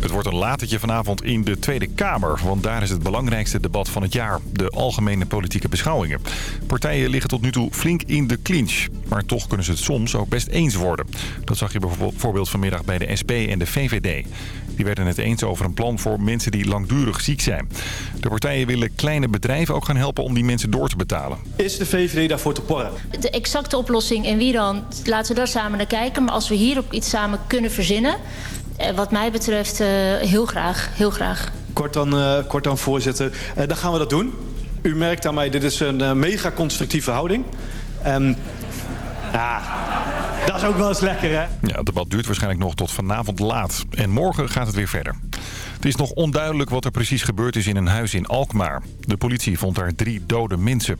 Het wordt een latertje vanavond in de Tweede Kamer. Want daar is het belangrijkste debat van het jaar. De algemene politieke beschouwingen. Partijen liggen tot nu toe flink in de clinch. Maar toch kunnen ze het soms ook best eens worden. Dat zag je bijvoorbeeld vanmiddag bij de SP en de VVD. Die werden het eens over een plan voor mensen die langdurig ziek zijn. De partijen willen kleine bedrijven ook gaan helpen om die mensen door te betalen. Is de VVD daarvoor te porren? De exacte oplossing en wie dan, laten we daar samen naar kijken. Maar als we hier ook iets samen kunnen verzinnen... Eh, wat mij betreft uh, heel graag, heel graag. Kort dan, uh, kort dan voorzitter. Uh, dan gaan we dat doen. U merkt aan mij, dit is een mega constructieve houding. Um, ja, dat is ook wel eens lekker, hè? Ja, het debat duurt waarschijnlijk nog tot vanavond laat. En morgen gaat het weer verder. Het is nog onduidelijk wat er precies gebeurd is in een huis in Alkmaar. De politie vond daar drie dode mensen.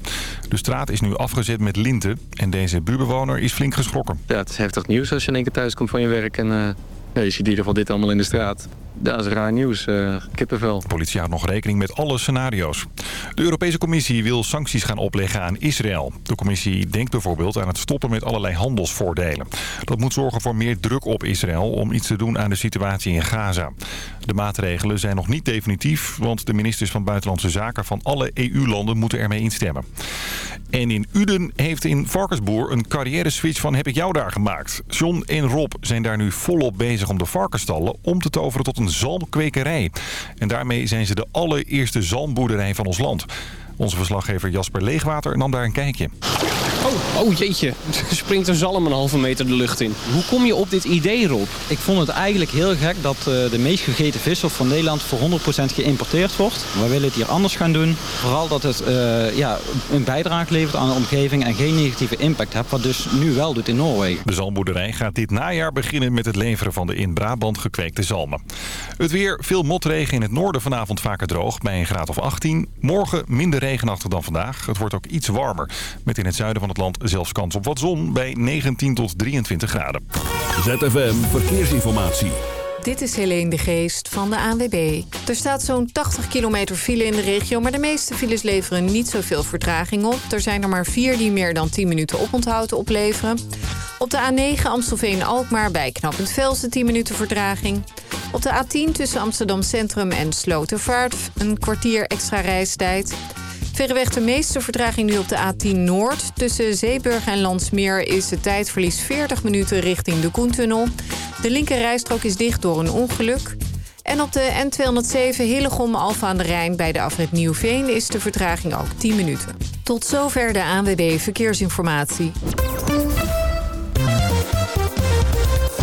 De straat is nu afgezet met linten en deze buurbewoner is flink geschrokken. Ja, het is heftig nieuws als je in één keer thuis komt van je werk en uh, je ziet in ieder geval dit allemaal in de straat. Dat is raar nieuws. Uh, kippenvel. De politie houdt nog rekening met alle scenario's. De Europese Commissie wil sancties gaan opleggen aan Israël. De commissie denkt bijvoorbeeld aan het stoppen met allerlei handelsvoordelen. Dat moet zorgen voor meer druk op Israël om iets te doen aan de situatie in Gaza. De maatregelen zijn nog niet definitief, want de ministers van Buitenlandse Zaken van alle EU-landen moeten ermee instemmen. En in Uden heeft in Varkensboer een carrière-switch van heb ik jou daar gemaakt. John en Rob zijn daar nu volop bezig om de varkensstallen om te toveren tot een zalmkwekerij. En daarmee zijn ze de allereerste zalmboerderij van ons land. Onze verslaggever Jasper Leegwater nam daar een kijkje. Oh, oh jeetje. Er springt een zalm een halve meter de lucht in. Hoe kom je op dit idee, Rob? Ik vond het eigenlijk heel gek dat eh, de meest gegeten vissof van Nederland voor 100% geïmporteerd wordt. We willen het hier anders gaan doen. Vooral dat het uh, ja, een bijdrage levert aan de omgeving en geen negatieve impact heeft. Wat dus nu wel doet in Noorwegen. De zalmboerderij gaat dit najaar beginnen met het leveren van de in Brabant gekweekte zalmen. Het weer, veel motregen in het noorden vanavond vaker droog bij een graad of 18. Morgen minder regenachtig dan vandaag. Het wordt ook iets warmer. Met in het zuiden van het land zelfs kans op wat zon bij 19 tot 23 graden. ZFM Verkeersinformatie. Dit is Helene de Geest van de ANWB. Er staat zo'n 80 kilometer file in de regio... maar de meeste files leveren niet zoveel vertraging op. Er zijn er maar vier die meer dan 10 minuten oponthoud opleveren. Op de A9 Amstelveen-Alkmaar bij Knappend Velsen 10 minuten vertraging. Op de A10 tussen Amsterdam Centrum en Slotervaart een kwartier extra reistijd... Verreweg de meeste vertraging nu op de A10 Noord. Tussen Zeeburg en Landsmeer is het tijdverlies 40 minuten richting de Koentunnel. De linker rijstrook is dicht door een ongeluk. En op de N207 Hillegom Alfa aan de Rijn bij de afrit Nieuwveen is de vertraging ook 10 minuten. Tot zover de ANWB Verkeersinformatie.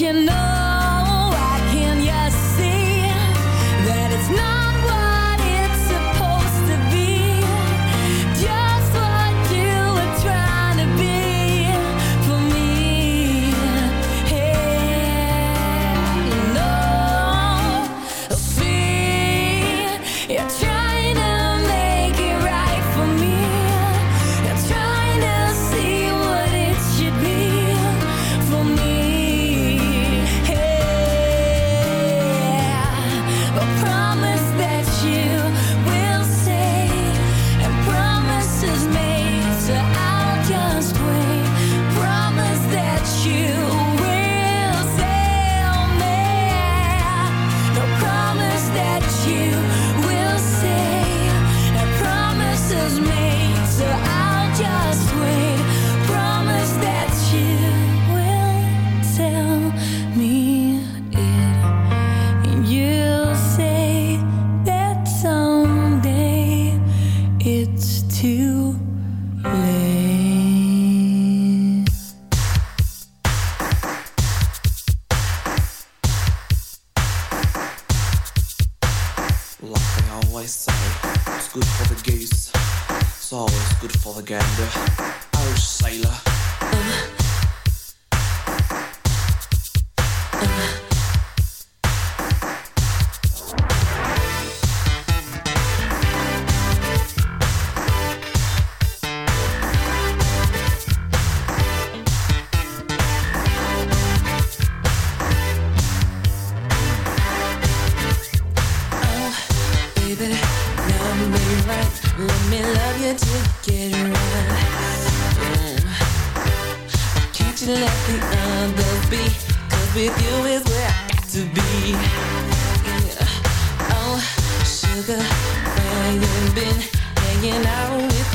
you know to get around. Can't you let the others? Cause with you is where I got to be. Oh, sugar, where you been hanging out with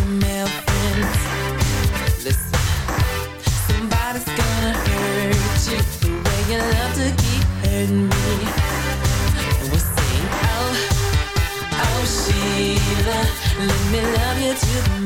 to the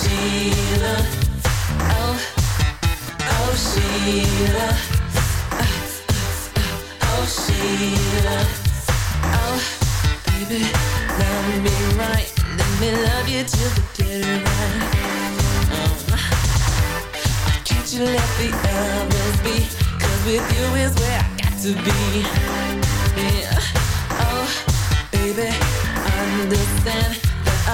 Sheila. Oh, oh, Sheila. Oh, Sheila. Oh, baby, love me right. Let me love you till the dead of can't you let the others be? With you is where I got to be. Yeah. Oh, baby, understand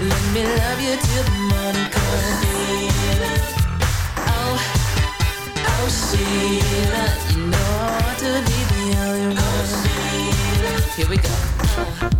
Let me love you till the morning comes Sheila Oh, oh Sheila You know I want to be the only one oh, Here we go oh.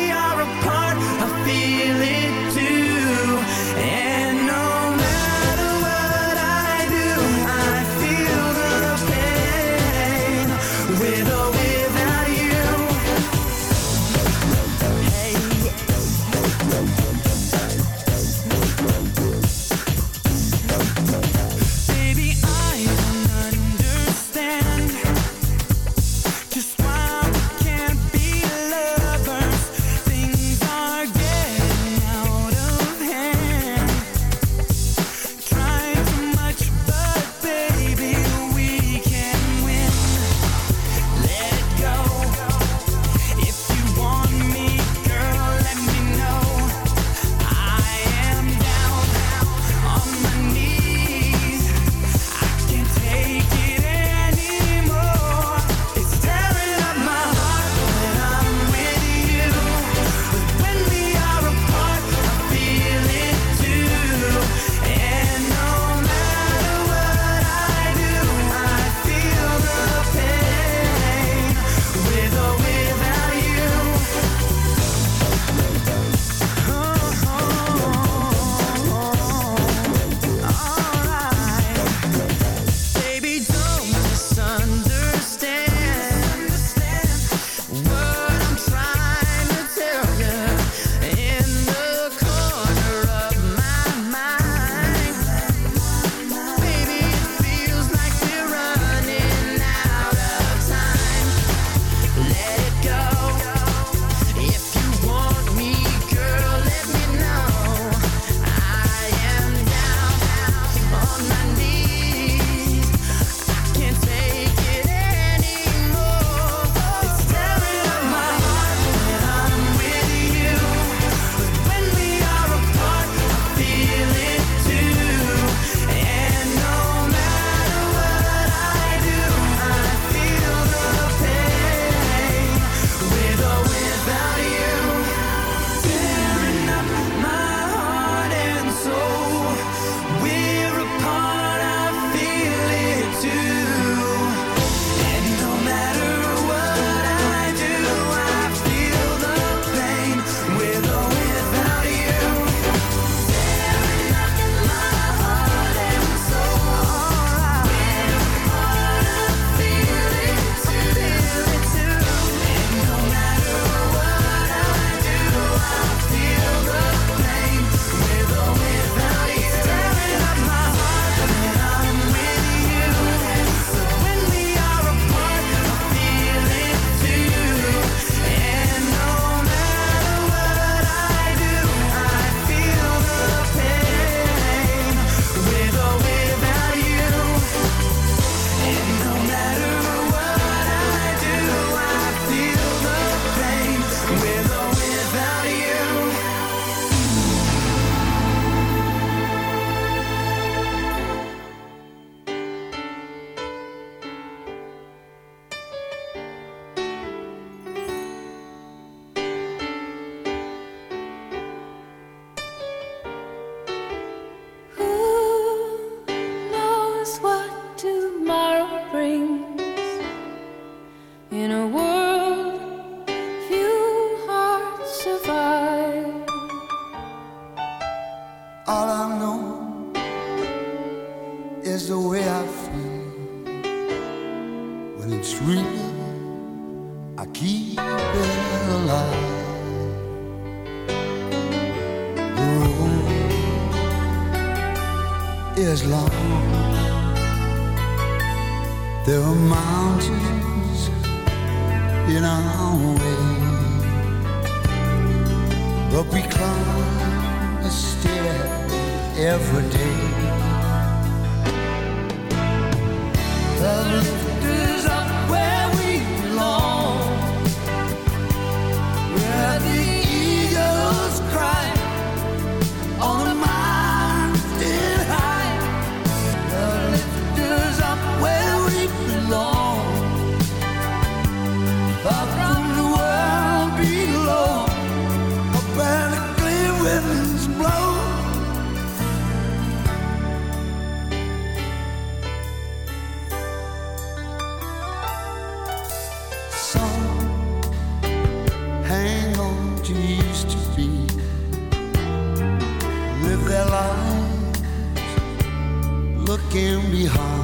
can be hard.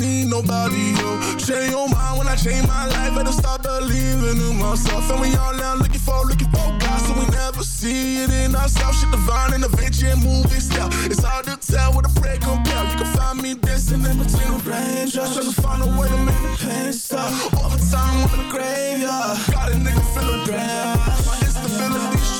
Nobody, yo. Change your mind when I change my life. Better start believing in myself. And we all now looking for, looking for God, so we never see it in ourselves. Shit divine and adventure and movie style. It's hard to tell what a prayer compare. You can find me dancing in between the raindrops. Trying to find a way to make the pain stop. Overtime in the graveyard. Got a nigga feeling bad. My instability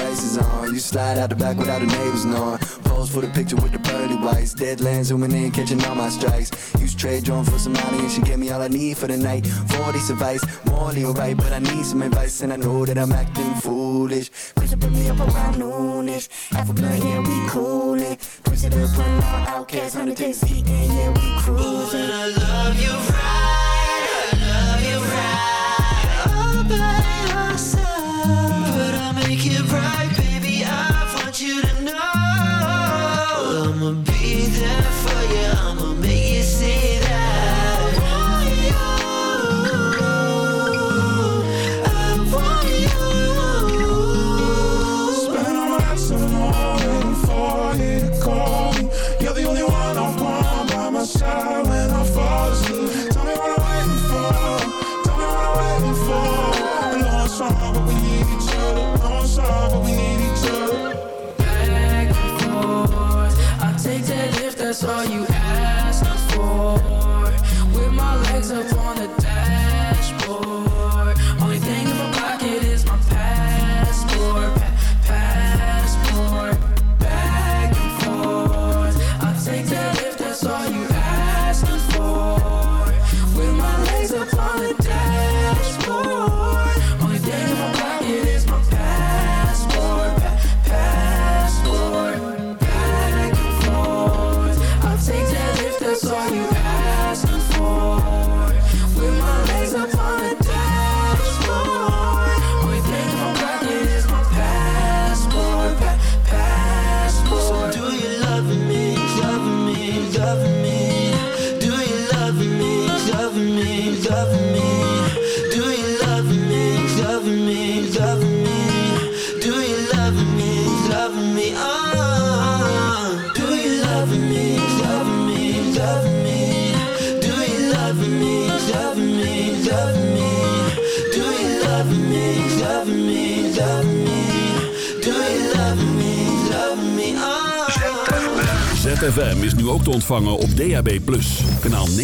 on. You slide out the back without the neighbors knowing. Pose for the picture with the pearly whites. Deadlands zooming in, catching all my strikes. Use trade drone for some money and she gave me all I need for the night. 40 advice, morally alright, but I need some advice and I know that I'm acting foolish. Push up me up around noonish. Half a blunt, yeah, we coolin'. Push it up, run out, outcast, 100 days eating, yeah, we cruising. I love you right,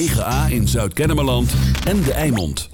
9A in Zuid-Kennemerland en De Eimond.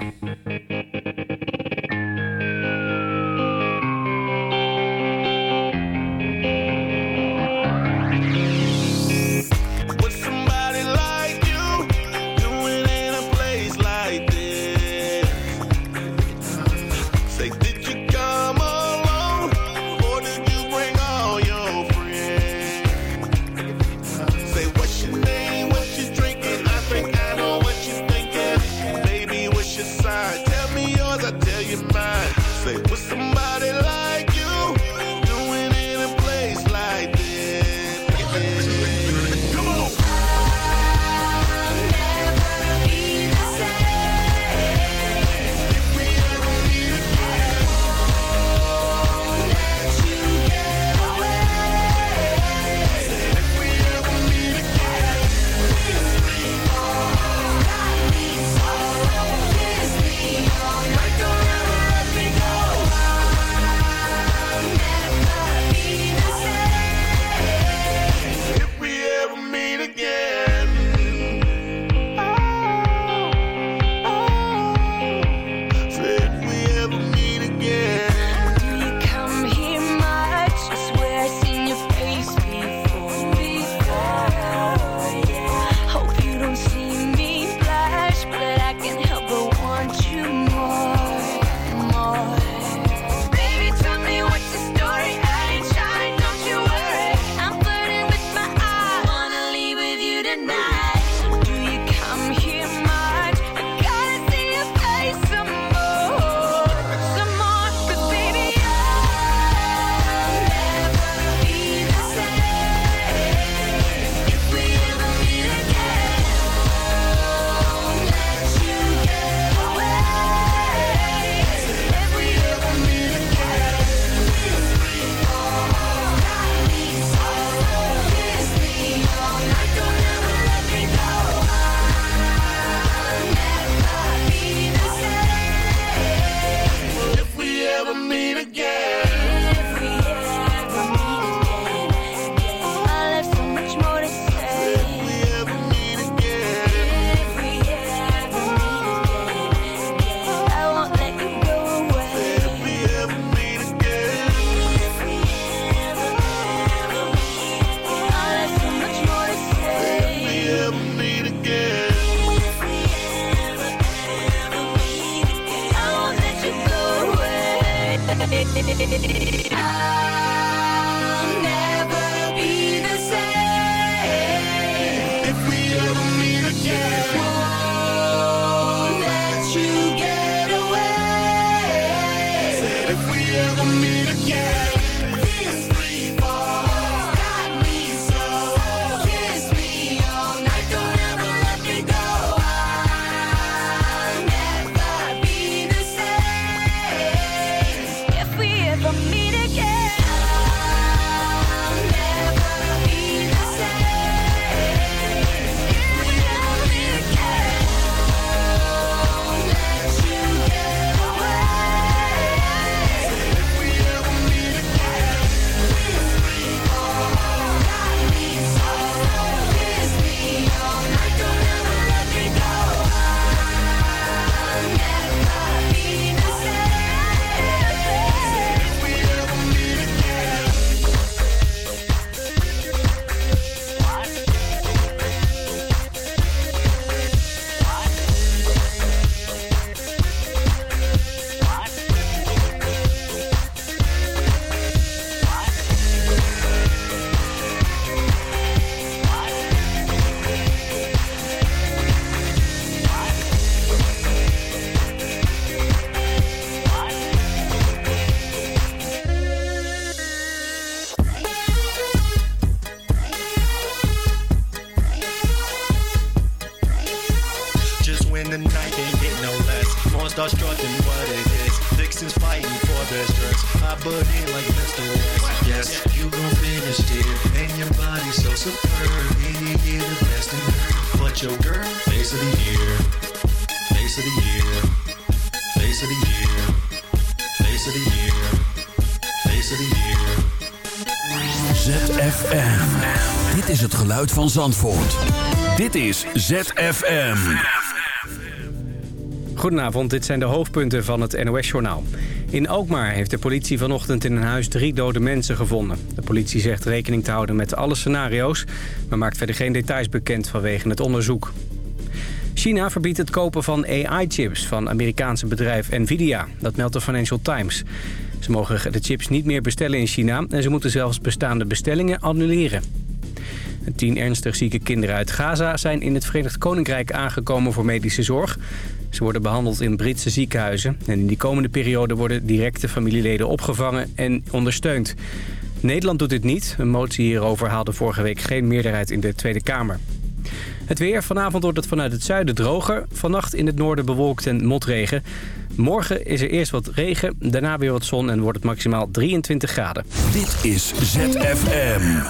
Struggling what it is. Vixens fighting for their skirts. I butt in like Mr. West. Yes, you gon' finish it. And your body so superb. You get the best in her. But your girl, face of the year. Face of the year. Face of the year. Face of the year. Face of the year. ZFM. Dit is het geluid van Zandvoort. Dit is ZFM. Goedenavond, dit zijn de hoofdpunten van het NOS-journaal. In Alkmaar heeft de politie vanochtend in een huis drie dode mensen gevonden. De politie zegt rekening te houden met alle scenario's... maar maakt verder geen details bekend vanwege het onderzoek. China verbiedt het kopen van AI-chips van Amerikaanse bedrijf Nvidia. Dat meldt de Financial Times. Ze mogen de chips niet meer bestellen in China... en ze moeten zelfs bestaande bestellingen annuleren. Tien ernstig zieke kinderen uit Gaza zijn in het Verenigd Koninkrijk aangekomen voor medische zorg. Ze worden behandeld in Britse ziekenhuizen. En in die komende periode worden directe familieleden opgevangen en ondersteund. Nederland doet dit niet. Een motie hierover haalde vorige week geen meerderheid in de Tweede Kamer. Het weer. Vanavond wordt het vanuit het zuiden droger. Vannacht in het noorden bewolkt en motregen. Morgen is er eerst wat regen, daarna weer wat zon en wordt het maximaal 23 graden. Dit is ZFM.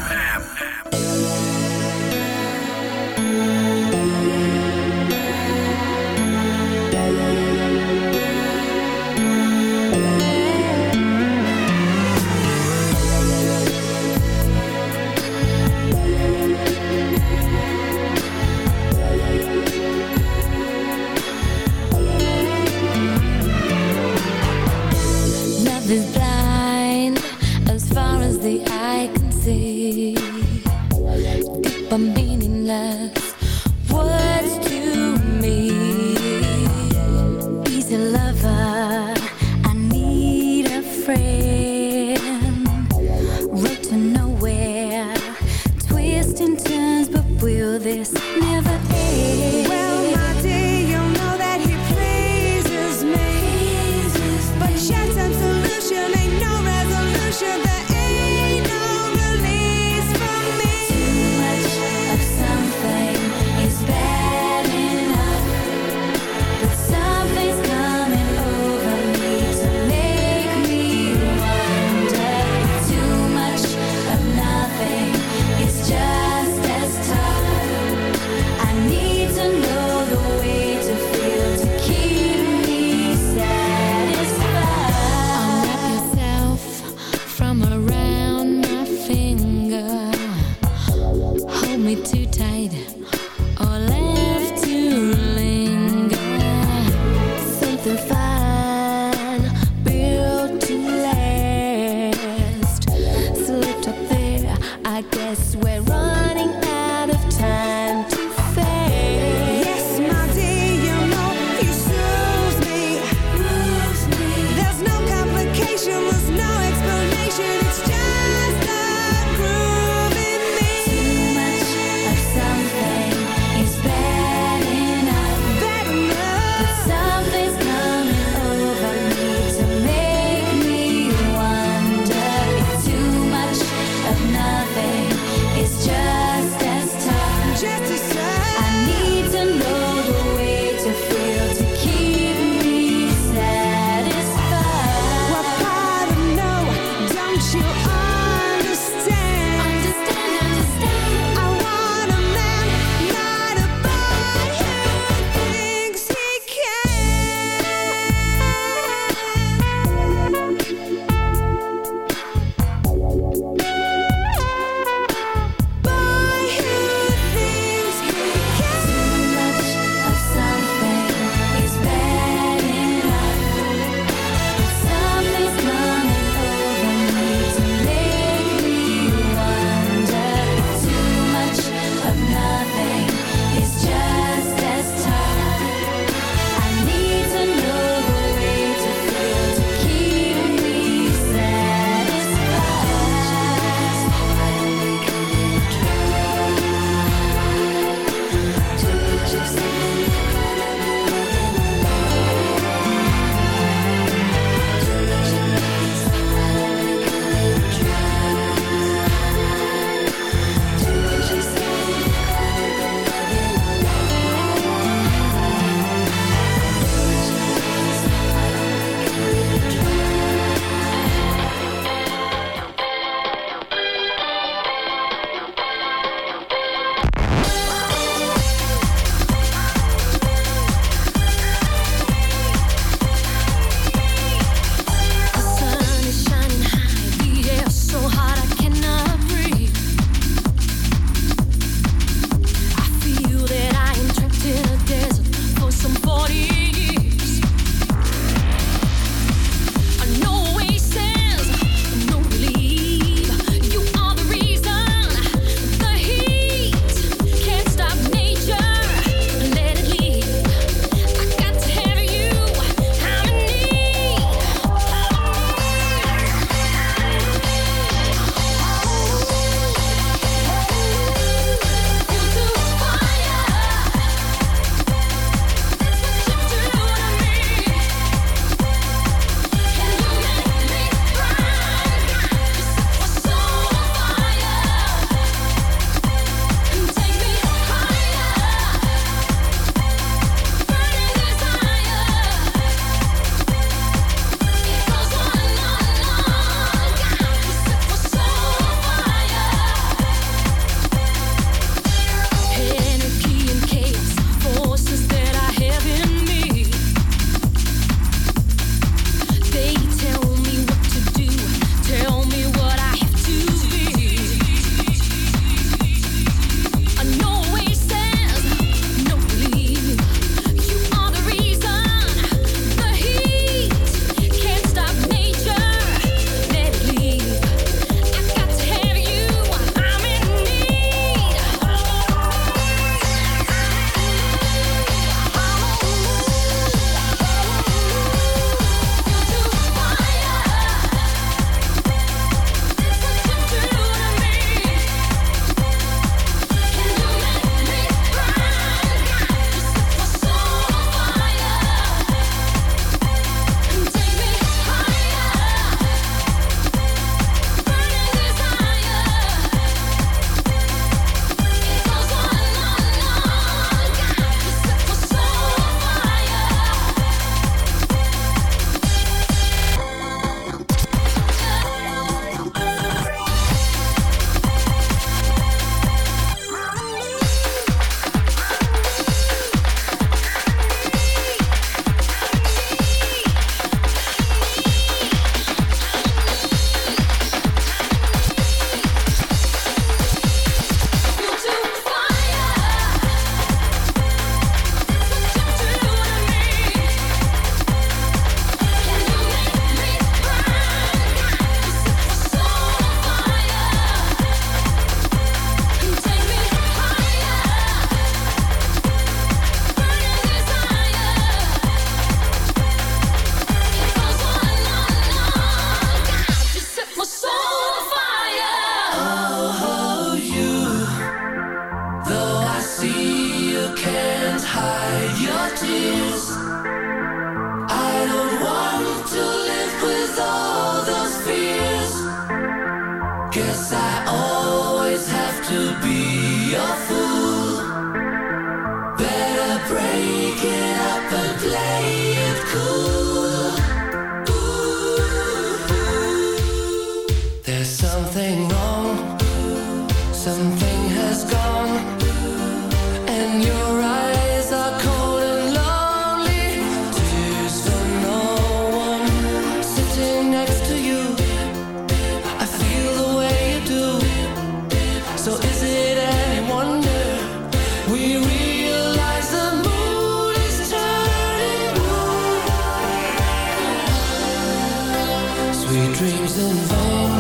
in vain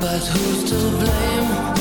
But who's to blame?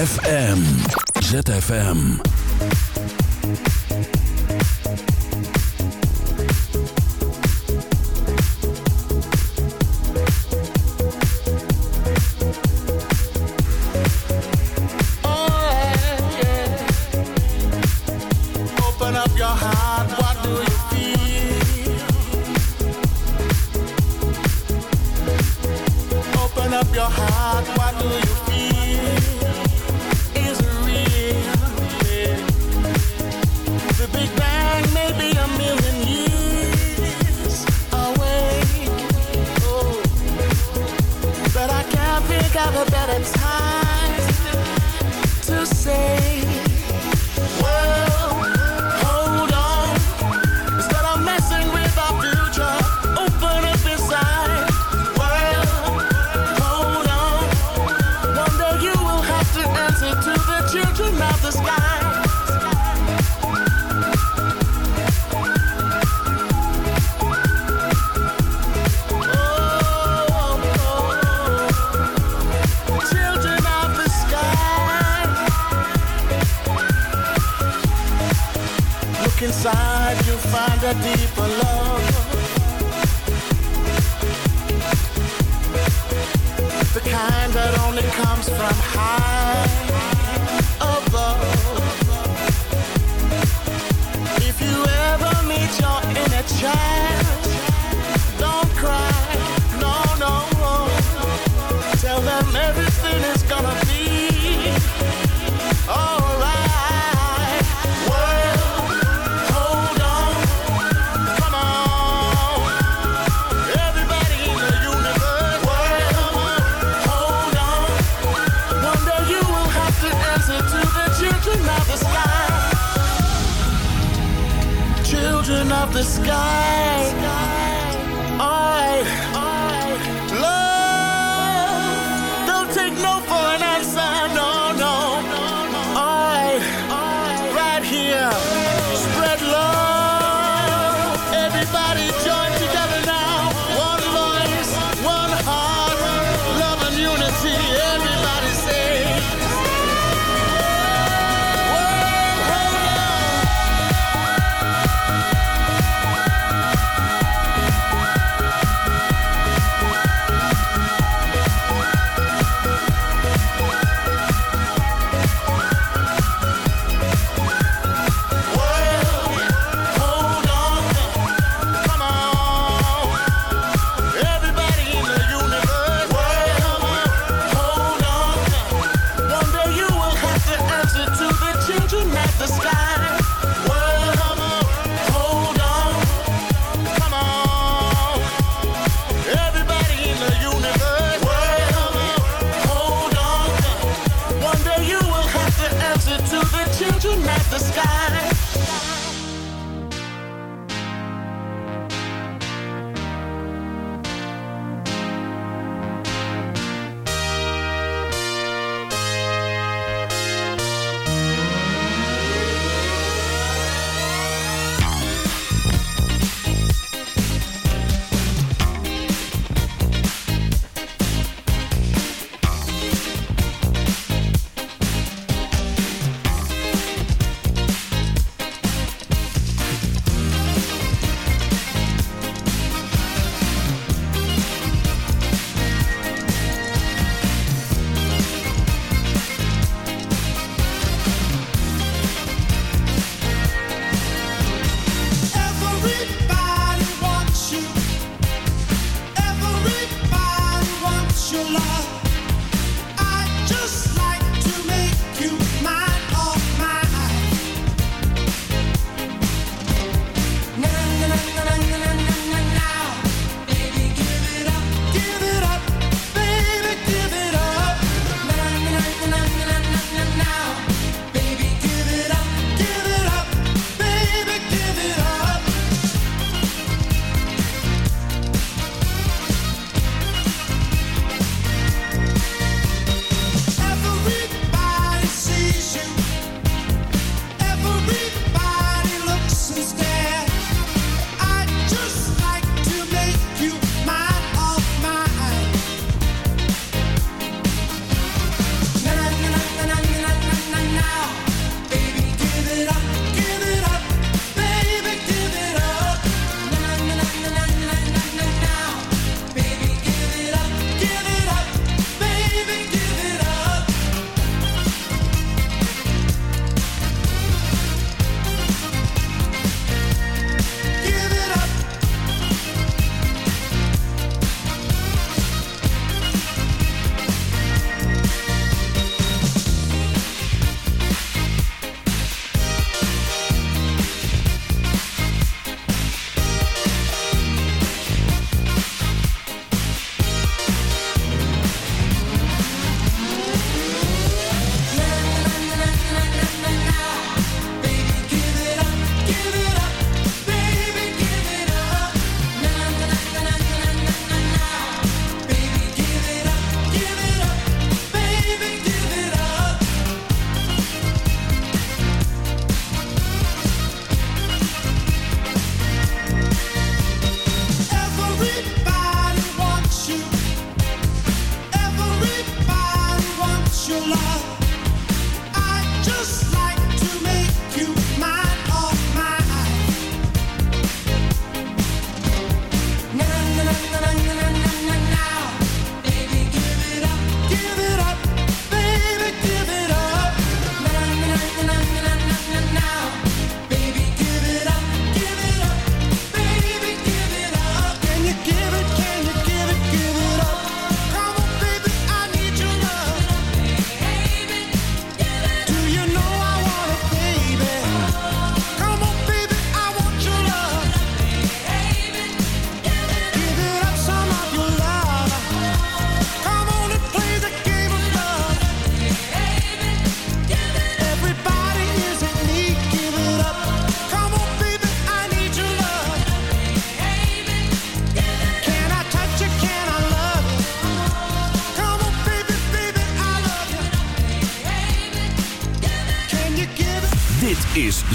ZFM. ZFM. find a deeper love. The kind that only comes from high above. If you ever meet your inner child. die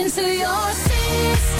into your system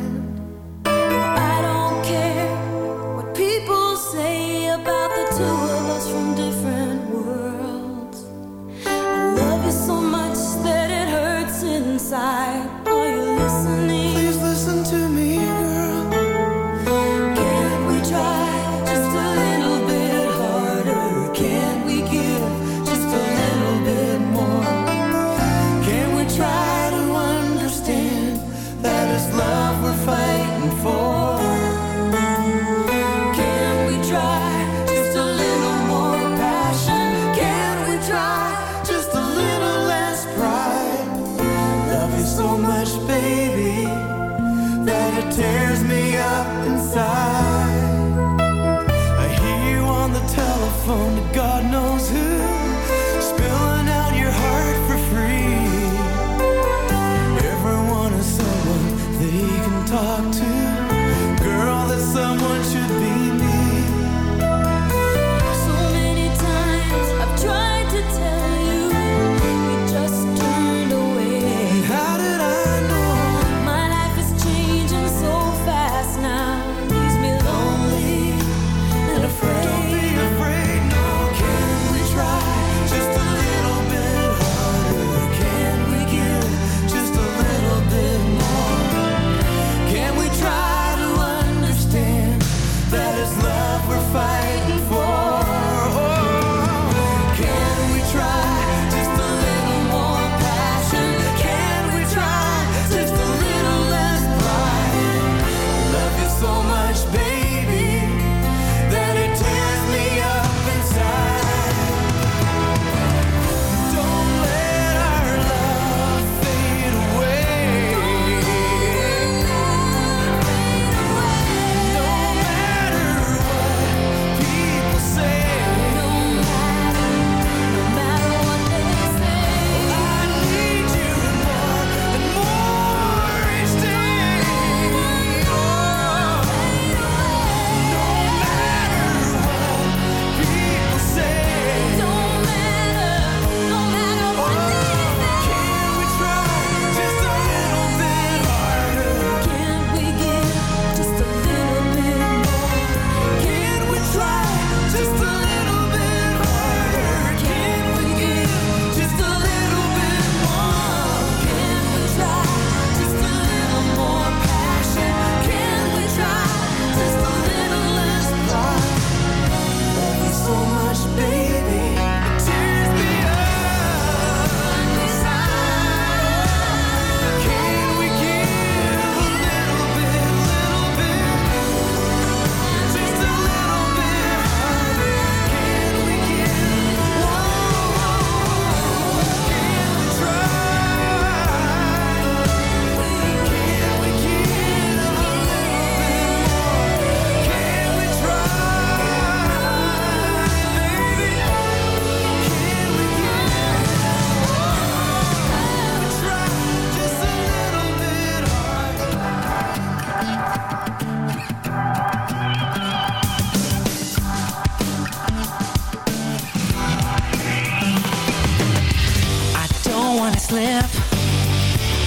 slip.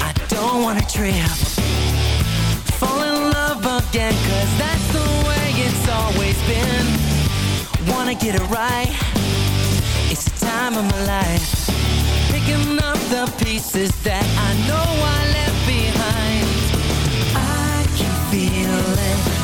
I don't wanna trip. Fall in love again Cause that's the way it's always been. Wanna get it right. It's the time of my life. Picking up the pieces that I know I left behind. I can feel it.